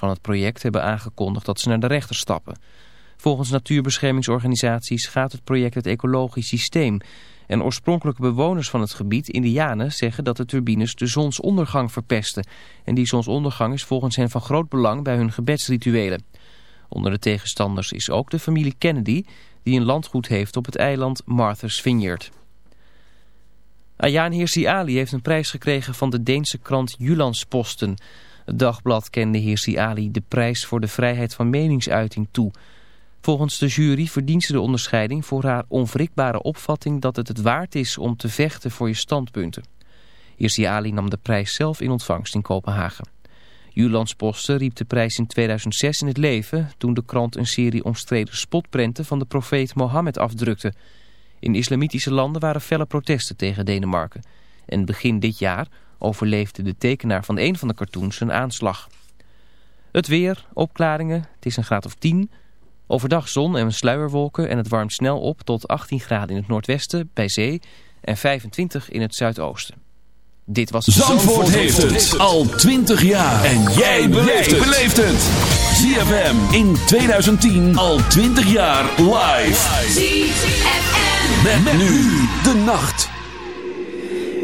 van het project hebben aangekondigd dat ze naar de rechter stappen. Volgens natuurbeschermingsorganisaties gaat het project het ecologisch systeem. En oorspronkelijke bewoners van het gebied, Indianen, zeggen dat de turbines de zonsondergang verpesten. En die zonsondergang is volgens hen van groot belang bij hun gebedsrituelen. Onder de tegenstanders is ook de familie Kennedy, die een landgoed heeft op het eiland Martha's Vineyard. Ayaan Hirsi Ali heeft een prijs gekregen van de Deense krant Jyllandsposten. Het dagblad kende Hirsi Ali de prijs voor de vrijheid van meningsuiting toe. Volgens de jury verdient ze de onderscheiding voor haar onwrikbare opvatting dat het het waard is om te vechten voor je standpunten. Hirsi Ali nam de prijs zelf in ontvangst in Kopenhagen. Jyllandsposten riep de prijs in 2006 in het leven toen de krant een serie omstreden spotprenten van de profeet Mohammed afdrukte... In islamitische landen waren felle protesten tegen Denemarken. En begin dit jaar overleefde de tekenaar van een van de cartoons een aanslag. Het weer, opklaringen, het is een graad of 10. Overdag zon en sluierwolken en het warmt snel op tot 18 graden in het noordwesten bij zee en 25 in het zuidoosten. Dit was Zandvoort, Zandvoort heeft het al 20 jaar. En jij beleeft het. ZFM in 2010 al 20 jaar live. ZFM. Met, met nu de nacht.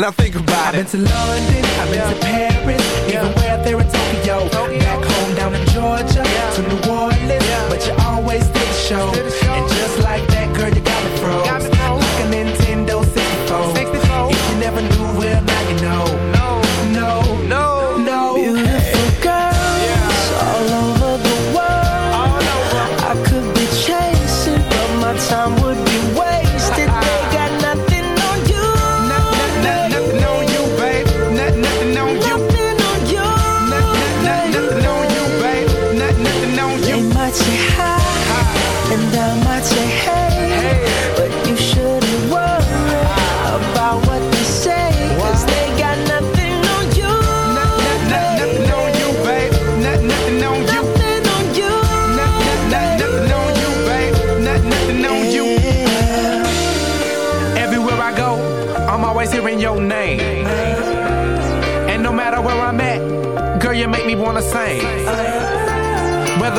Now think about I've it. been to London, I've been to Paris, even where there in Tokyo.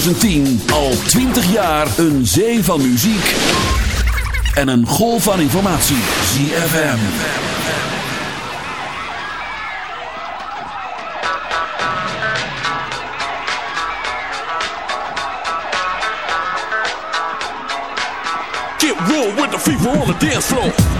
2010 al 20 jaar een zee van muziek en een golf van informatie. ZFM. Get real with the fever on the dance floor.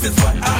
This is what I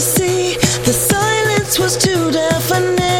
to see the silence was too deafening.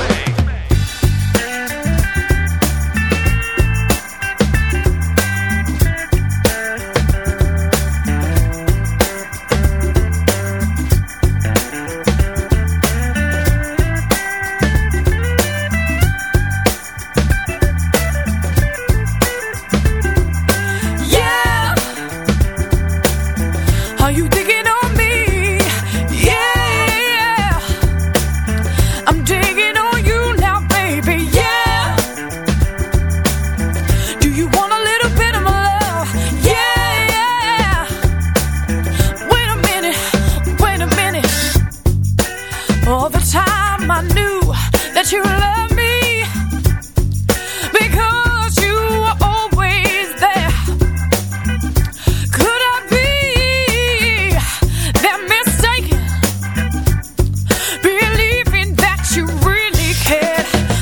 head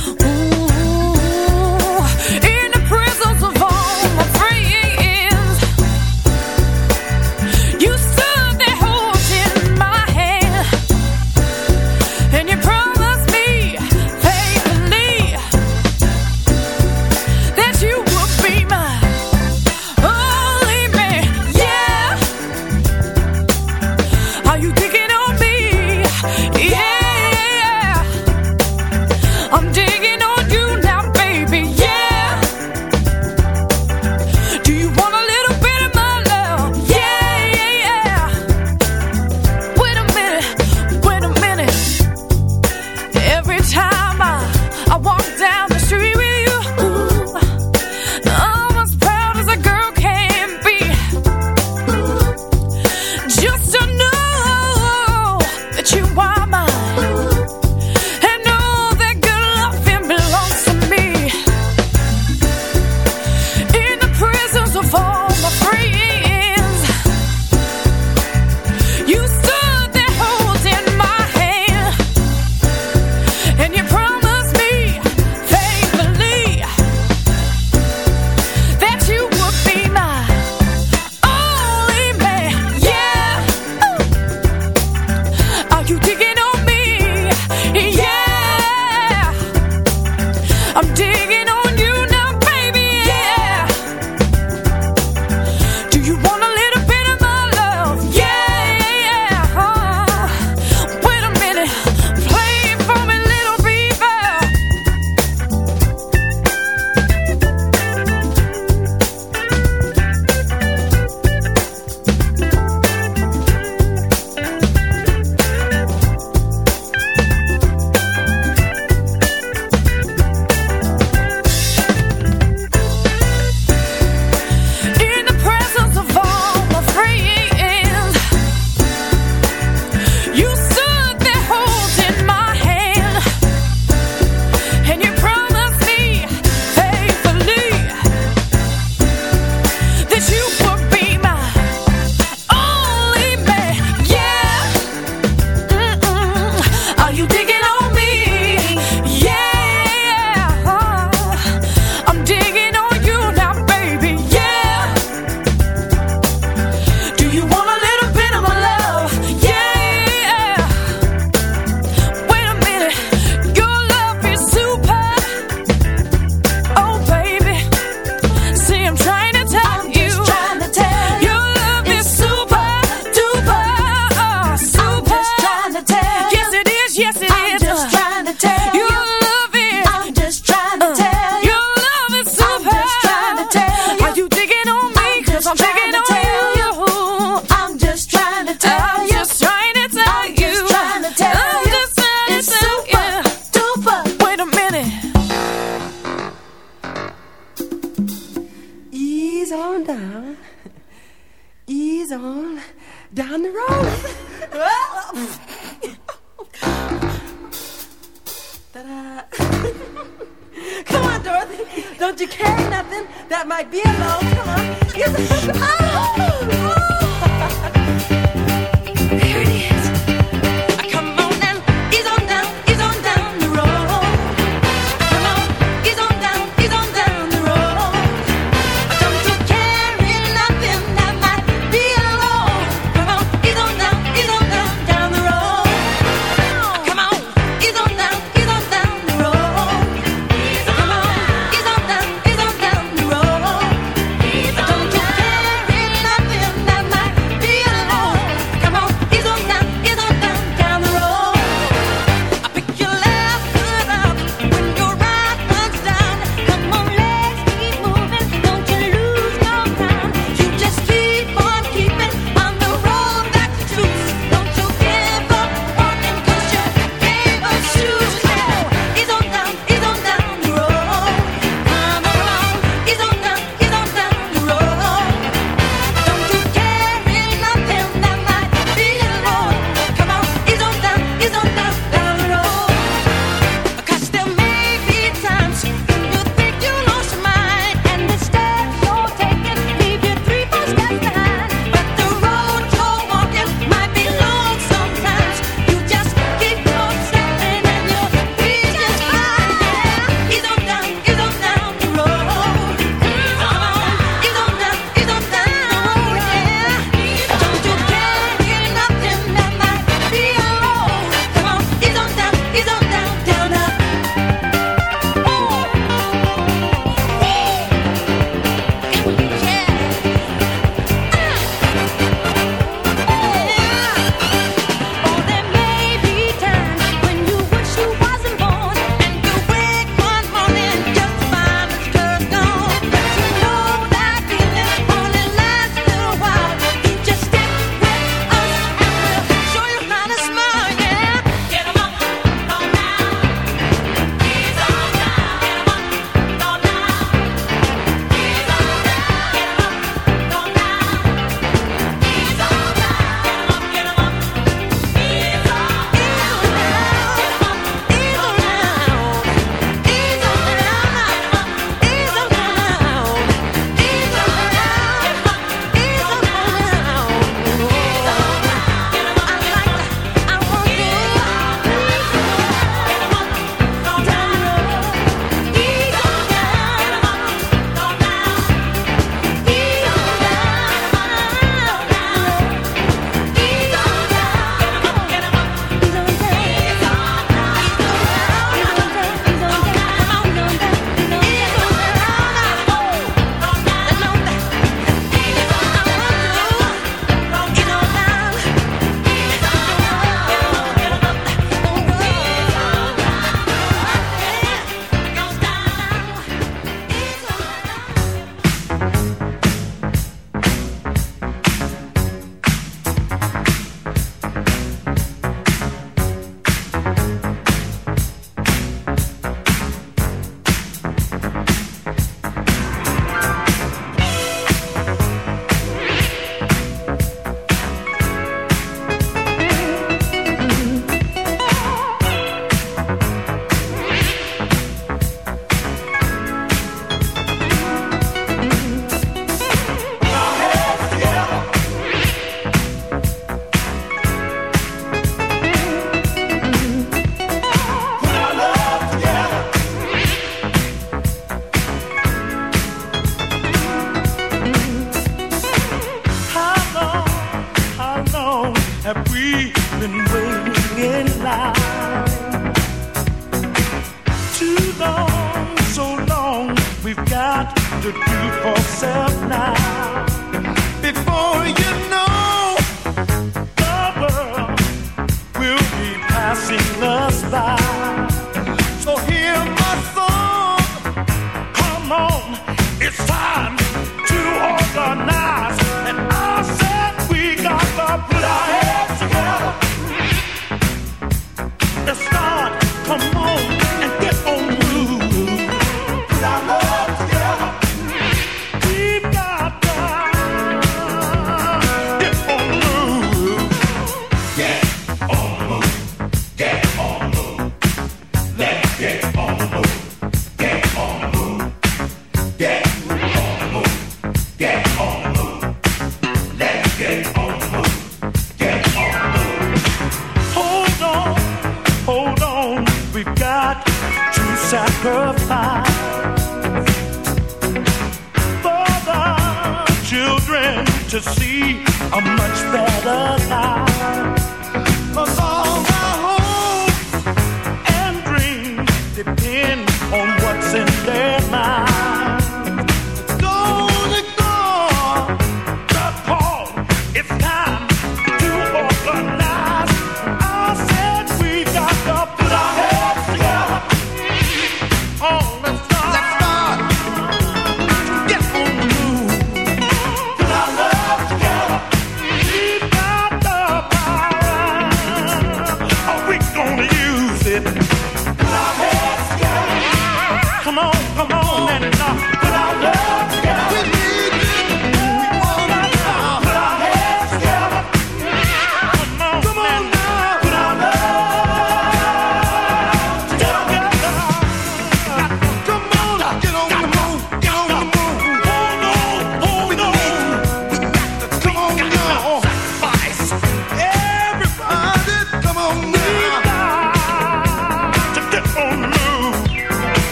it?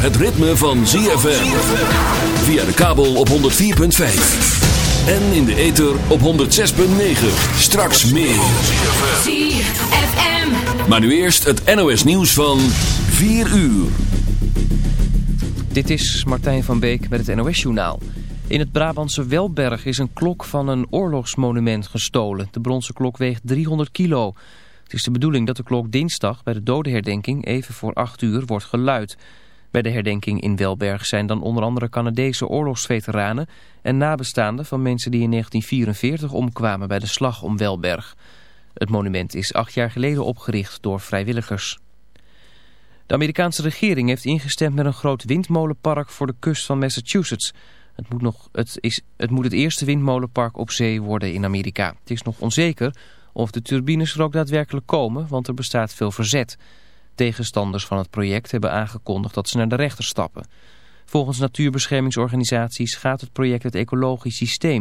Het ritme van ZFM. Via de kabel op 104.5. En in de ether op 106.9. Straks meer. ZFM. Maar nu eerst het NOS nieuws van 4 uur. Dit is Martijn van Beek met het NOS-journaal. In het Brabantse Welberg is een klok van een oorlogsmonument gestolen. De bronzen klok weegt 300 kilo. Het is de bedoeling dat de klok dinsdag bij de dodenherdenking even voor 8 uur wordt geluid. Bij de herdenking in Welberg zijn dan onder andere Canadese oorlogsveteranen... en nabestaanden van mensen die in 1944 omkwamen bij de slag om Welberg. Het monument is acht jaar geleden opgericht door vrijwilligers. De Amerikaanse regering heeft ingestemd met een groot windmolenpark voor de kust van Massachusetts. Het moet, nog, het, is, het moet het eerste windmolenpark op zee worden in Amerika. Het is nog onzeker of de turbines er ook daadwerkelijk komen, want er bestaat veel verzet. Tegenstanders van het project hebben aangekondigd dat ze naar de rechter stappen. Volgens natuurbeschermingsorganisaties gaat het project het ecologisch systeem